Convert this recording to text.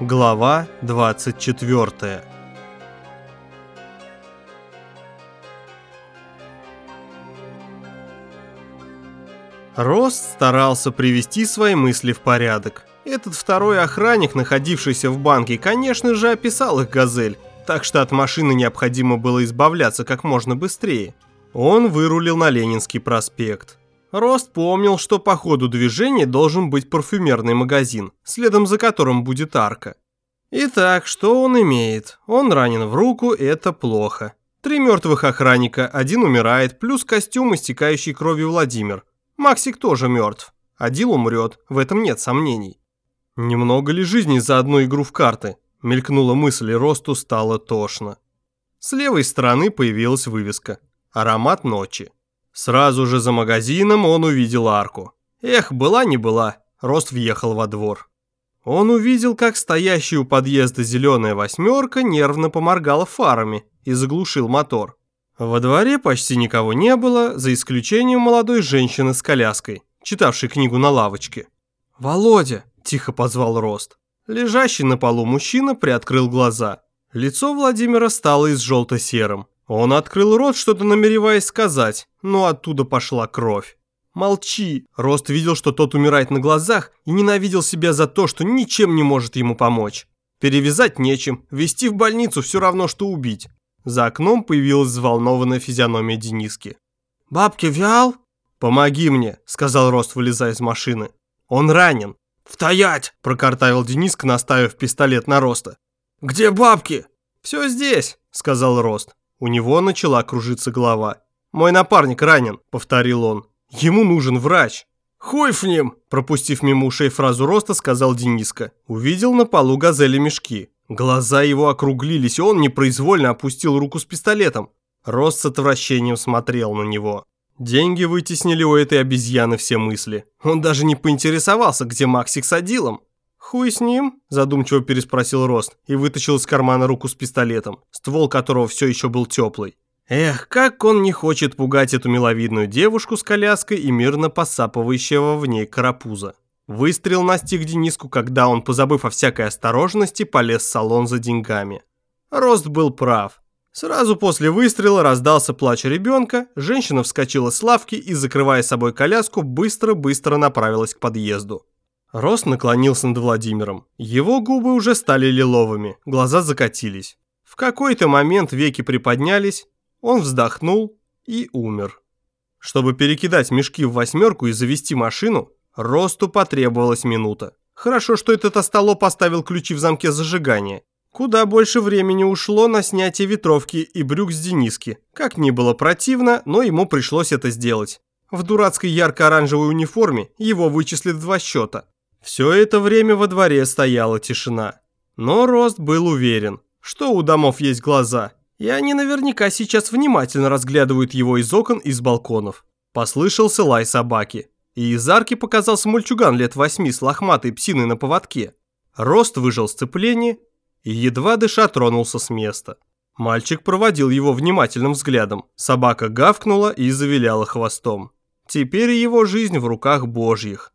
Глава 24 Рост старался привести свои мысли в порядок. Этот второй охранник, находившийся в банке, конечно же, описал их «Газель», так что от машины необходимо было избавляться как можно быстрее. Он вырулил на Ленинский проспект. Рост помнил, что по ходу движения должен быть парфюмерный магазин, следом за которым будет арка. Итак, что он имеет? Он ранен в руку, это плохо. Три мертвых охранника, один умирает, плюс костюм, истекающий кровью Владимир. Максик тоже мертв. Адил умрет, в этом нет сомнений. Немного ли жизни за одну игру в карты? Мелькнула мысль, и Росту стало тошно. С левой стороны появилась вывеска «Аромат ночи». Сразу же за магазином он увидел арку. Эх, была не была, Рост въехал во двор. Он увидел, как стоящая у подъезда зеленая восьмерка нервно поморгала фарами и заглушил мотор. Во дворе почти никого не было, за исключением молодой женщины с коляской, читавшей книгу на лавочке. «Володя!» – тихо позвал Рост. Лежащий на полу мужчина приоткрыл глаза. Лицо Владимира стало из желто-серым. Он открыл рот, что-то намереваясь сказать, но оттуда пошла кровь. «Молчи!» Рост видел, что тот умирает на глазах и ненавидел себя за то, что ничем не может ему помочь. Перевязать нечем, вести в больницу все равно, что убить. За окном появилась взволнованная физиономия Дениски. «Бабки вял?» «Помоги мне», — сказал Рост, вылезая из машины. «Он ранен». «Встоять!» – прокартавил Дениска, наставив пистолет на Роста. «Где бабки?» «Все здесь», – сказал Рост. У него начала кружиться голова. «Мой напарник ранен», – повторил он. «Ему нужен врач». «Хуй в ним!» – пропустив мимо ушей фразу Роста, сказал Дениска. Увидел на полу газели мешки. Глаза его округлились, и он непроизвольно опустил руку с пистолетом. Рост с отвращением смотрел на него. Деньги вытеснили у этой обезьяны все мысли. Он даже не поинтересовался, где Максик с Адилом. «Хуй с ним?» – задумчиво переспросил Рост и вытащил из кармана руку с пистолетом, ствол которого все еще был теплый. Эх, как он не хочет пугать эту миловидную девушку с коляской и мирно посапывающего в ней карапуза. Выстрел настиг Дениску, когда он, позабыв о всякой осторожности, полез в салон за деньгами. Рост был прав. Сразу после выстрела раздался плач ребенка, женщина вскочила с лавки и, закрывая собой коляску, быстро-быстро направилась к подъезду. Рост наклонился над Владимиром. Его губы уже стали лиловыми, глаза закатились. В какой-то момент веки приподнялись, он вздохнул и умер. Чтобы перекидать мешки в восьмерку и завести машину, Росту потребовалась минута. Хорошо, что этот остолоп поставил ключи в замке зажигания. Куда больше времени ушло на снятие ветровки и брюк с Дениски. Как ни было противно, но ему пришлось это сделать. В дурацкой ярко-оранжевой униформе его вычислят два счета. Все это время во дворе стояла тишина. Но Рост был уверен, что у домов есть глаза, и они наверняка сейчас внимательно разглядывают его из окон и с балконов. Послышался лай собаки, и из арки показался мальчуган лет восьми с лохматой псиной на поводке. Рост выжил сцепление и едва дыша тронулся с места. Мальчик проводил его внимательным взглядом. Собака гавкнула и завиляла хвостом. Теперь его жизнь в руках божьих.